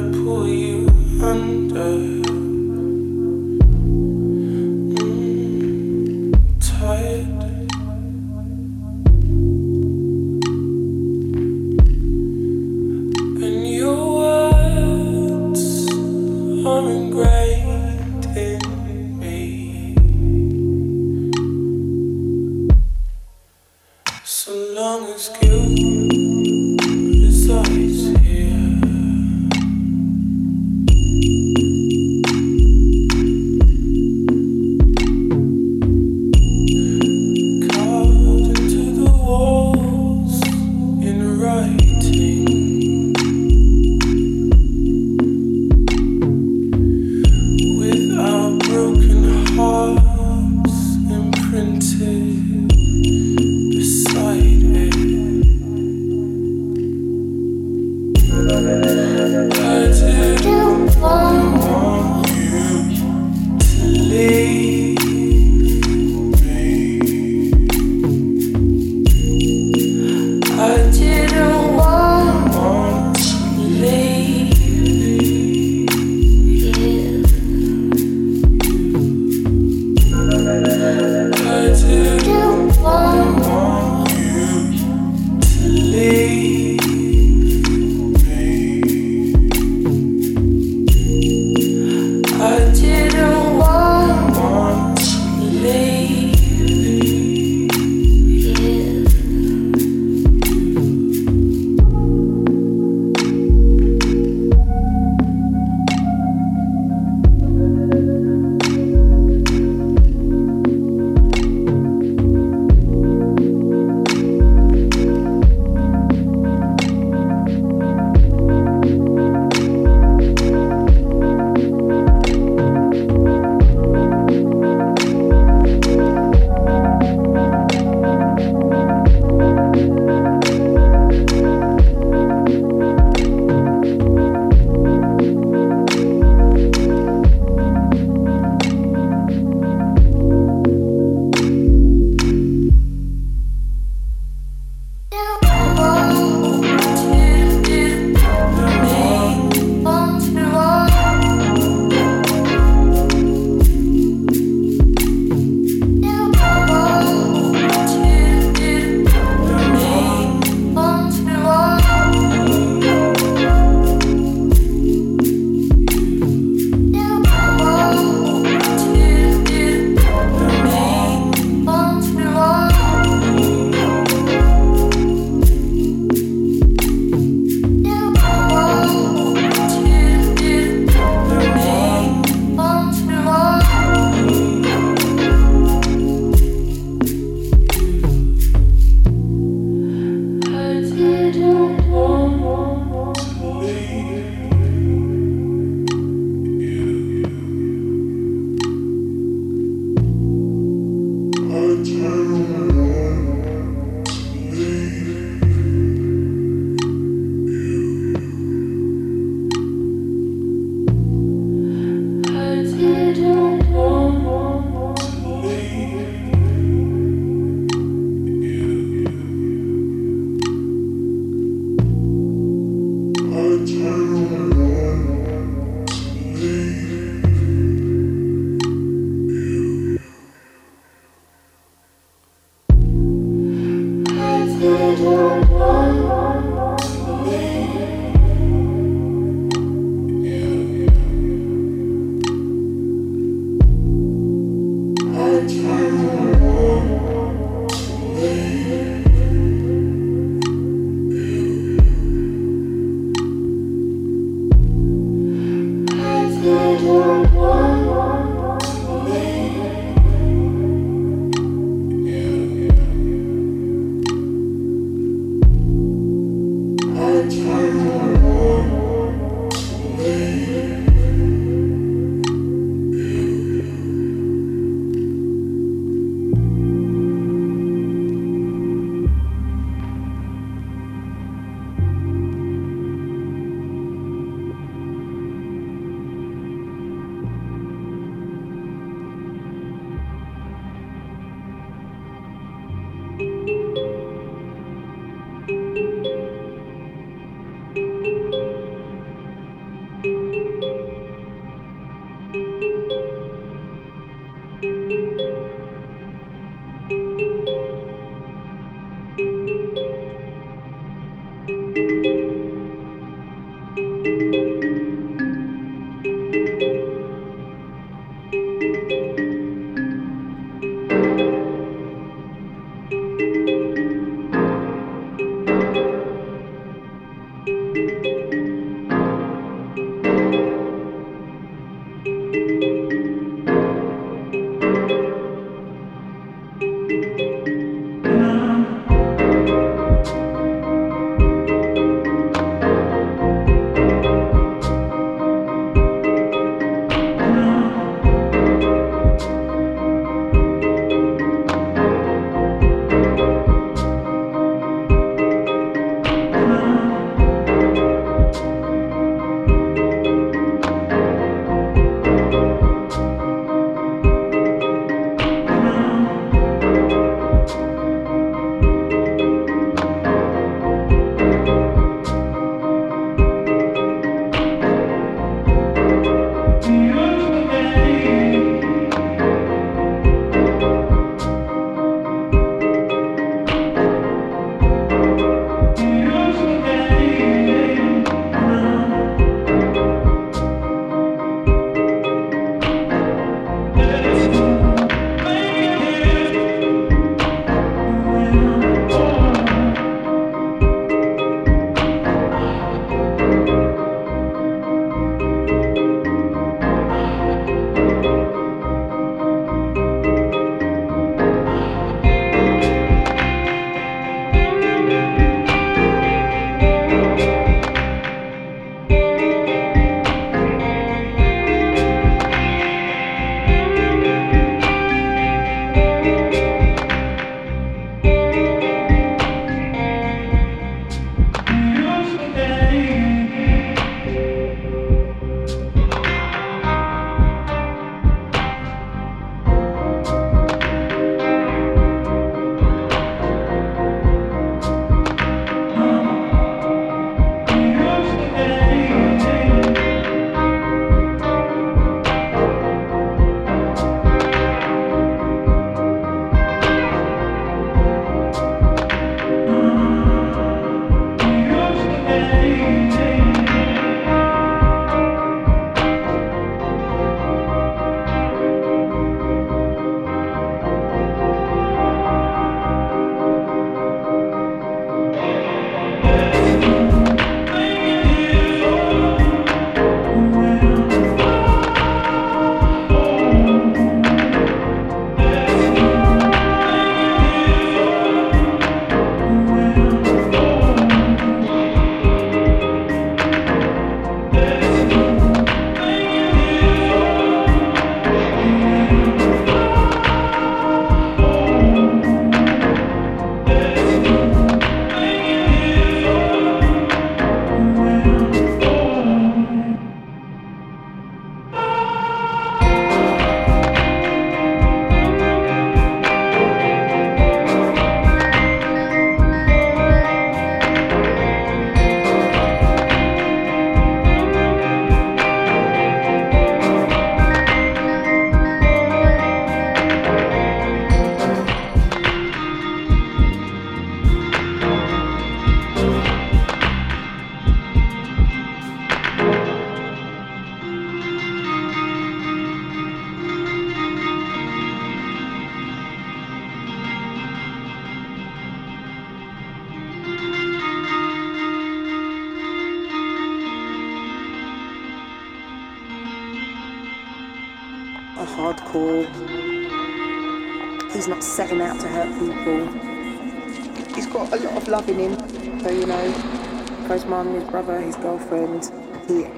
pull you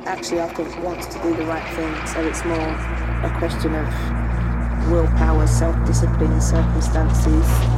he I afterwards wants to do the right thing. So it's more a question of willpower, self-discipline, circumstances.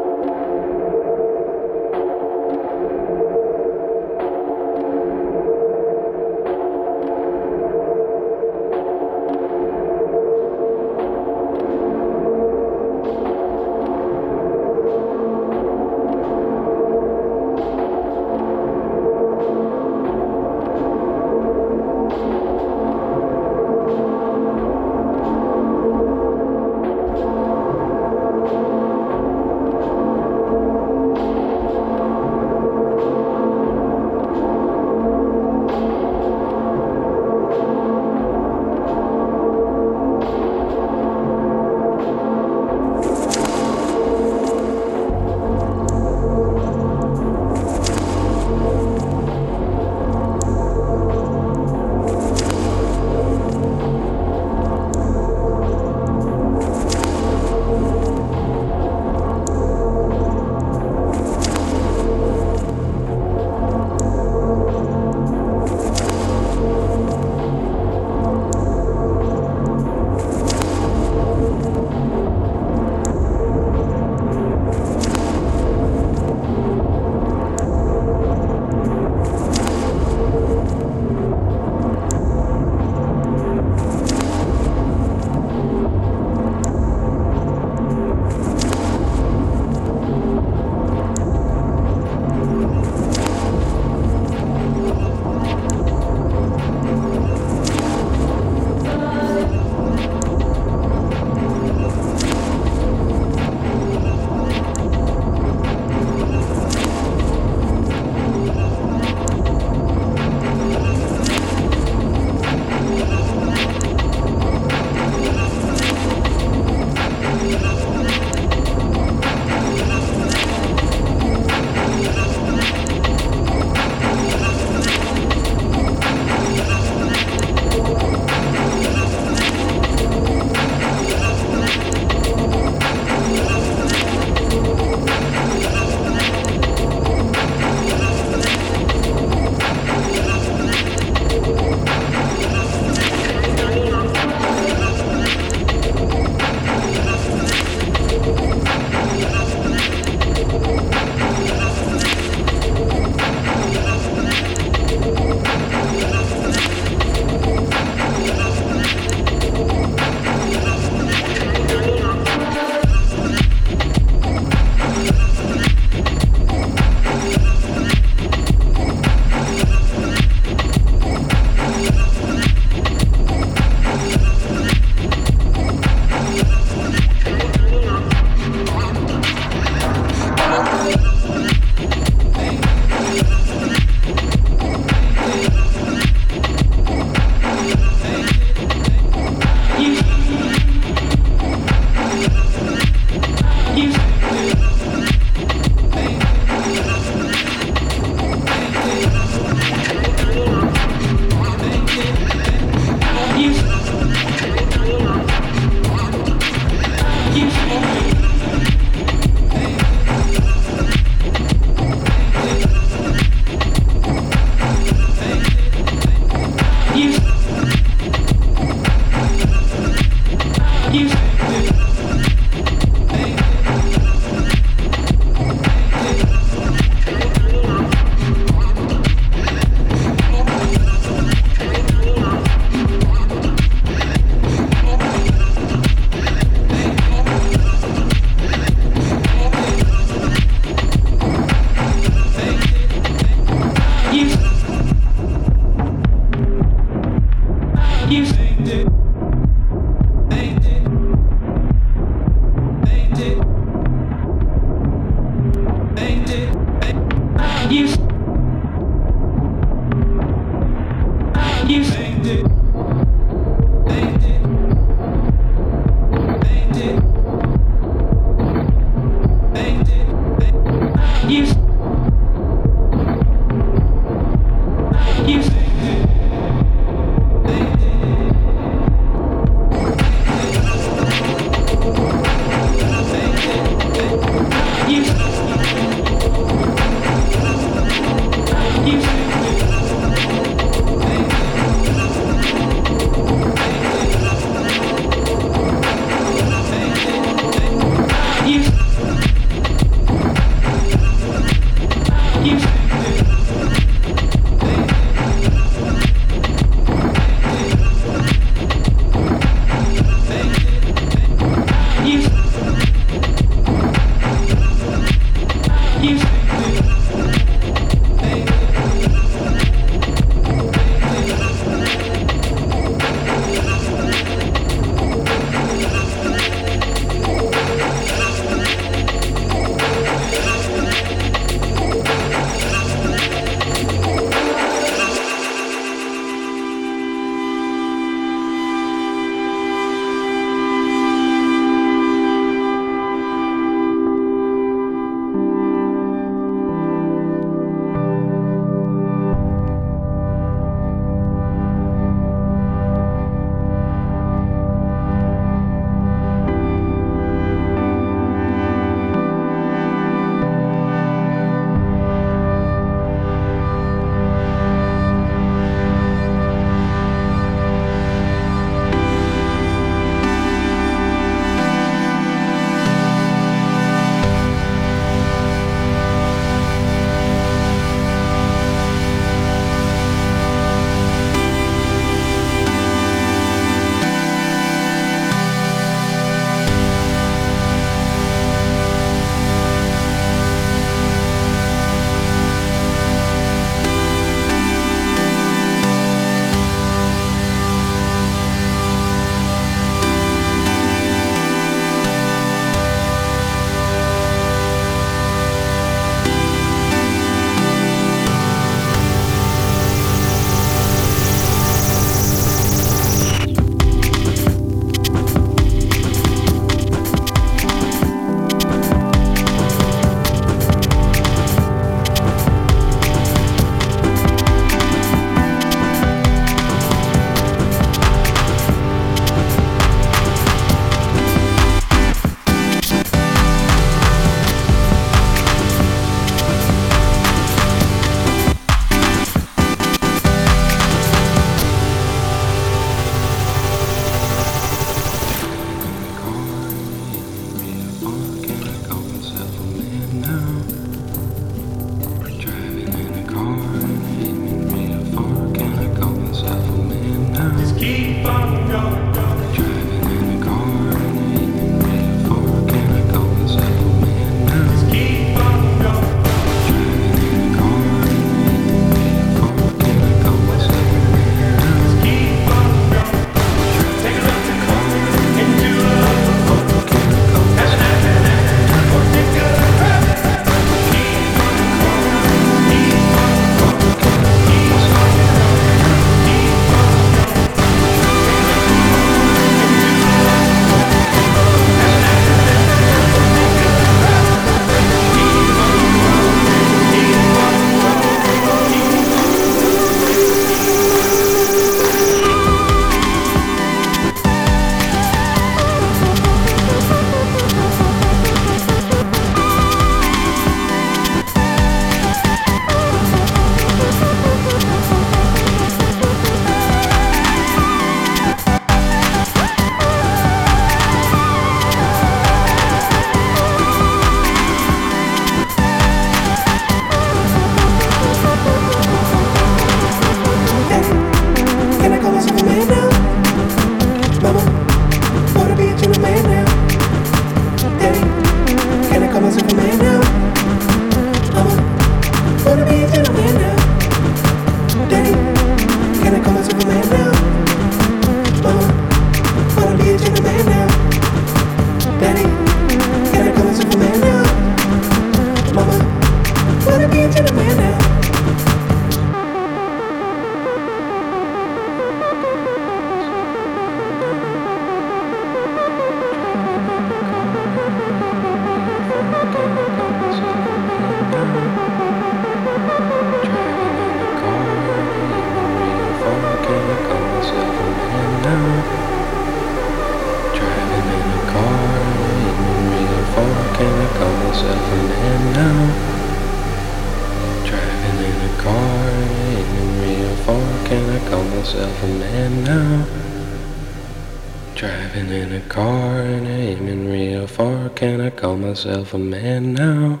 myself a man now.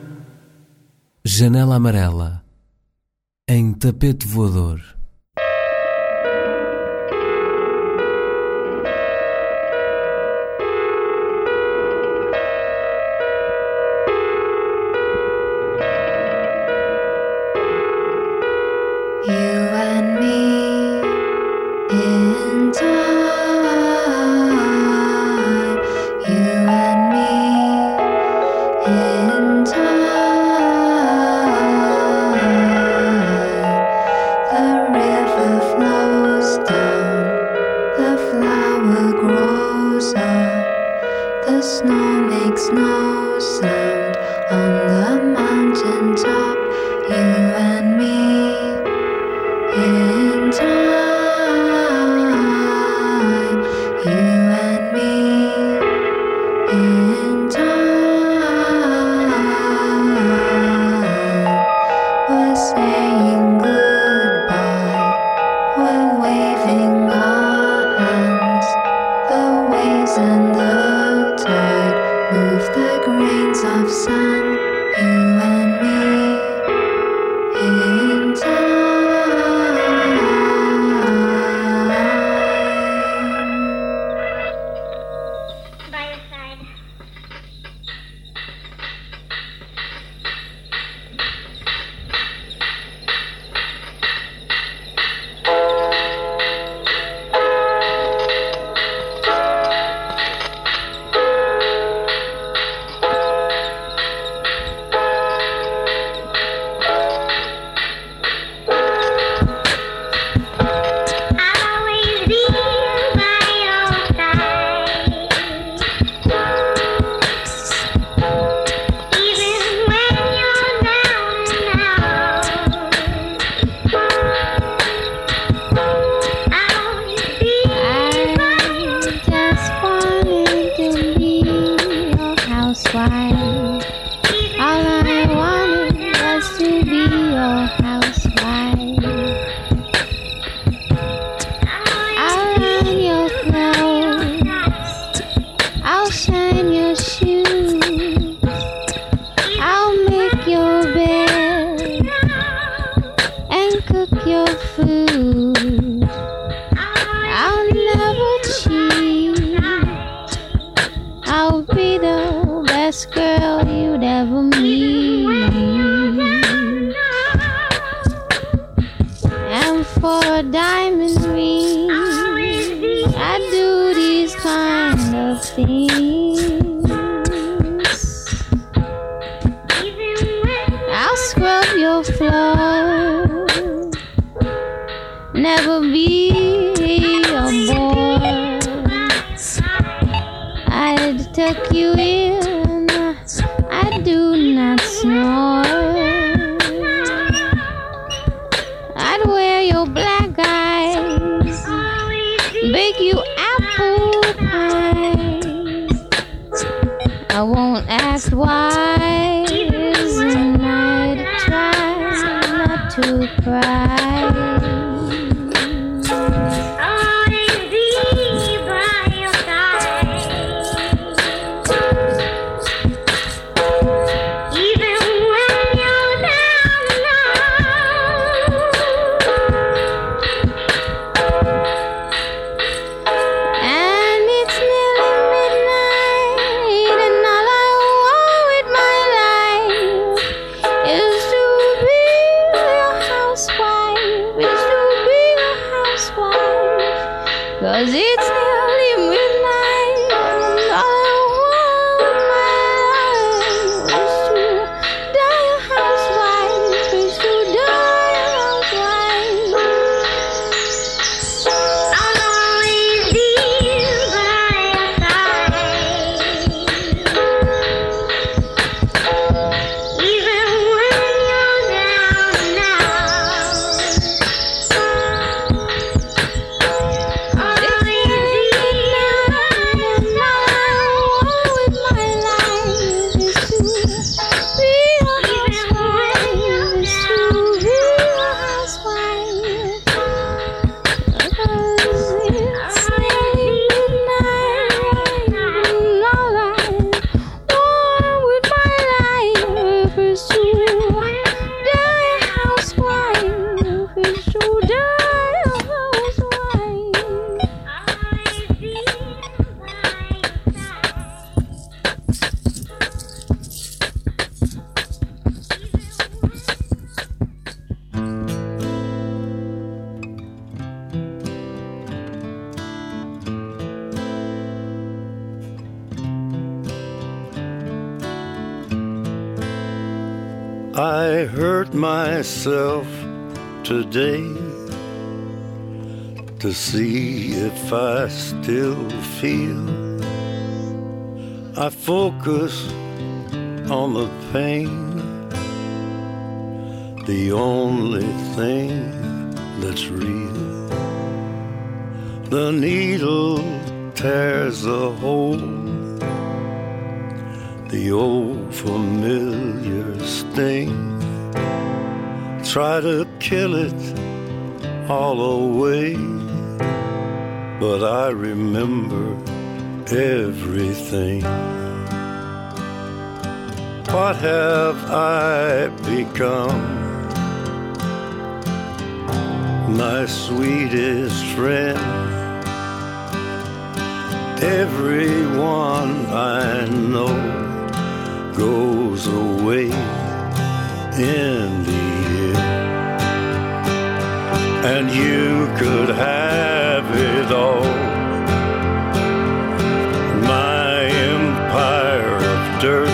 Janela amarela em tapete voador. Aziz. it's see if I still feel. I focus on the pain, the only thing that's real. The needle tears a hole, the old familiar sting try to kill it all away. But I remember everything. What have I become? My sweetest friend. Everyone I know goes away in the end, and you could have it all. My empire of dirt.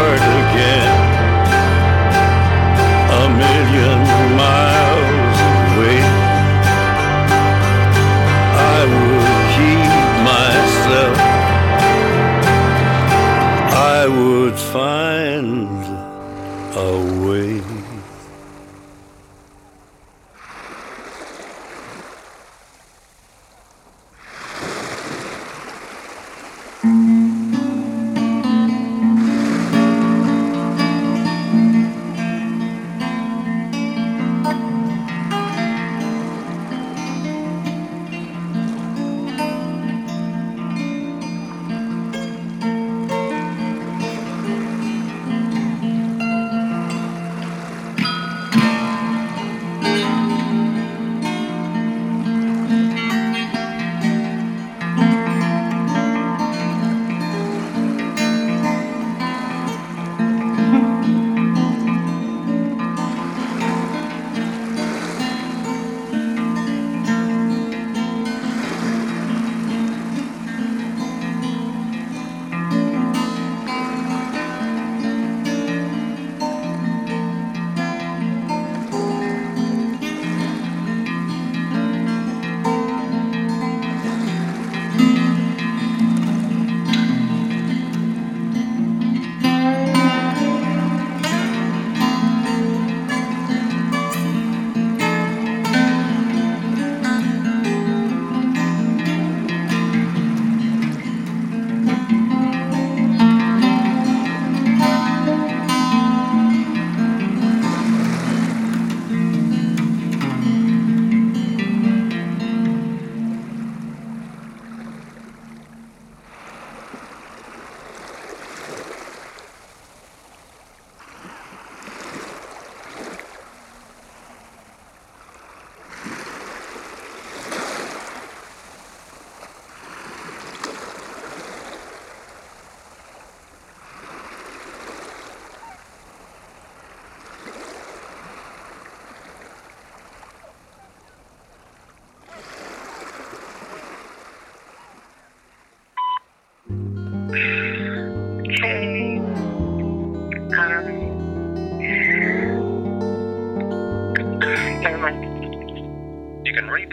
find a way.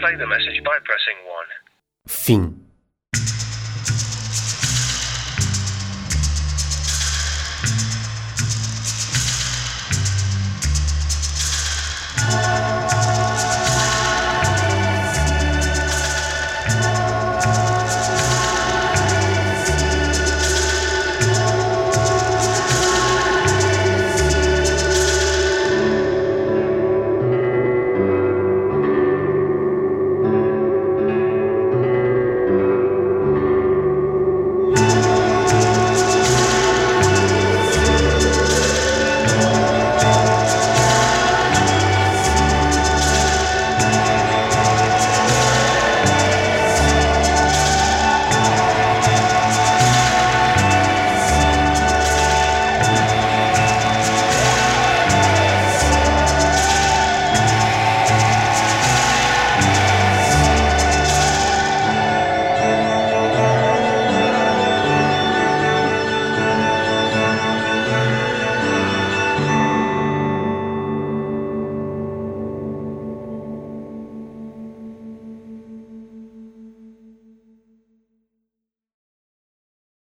Replay the message by pressing 1. Fim.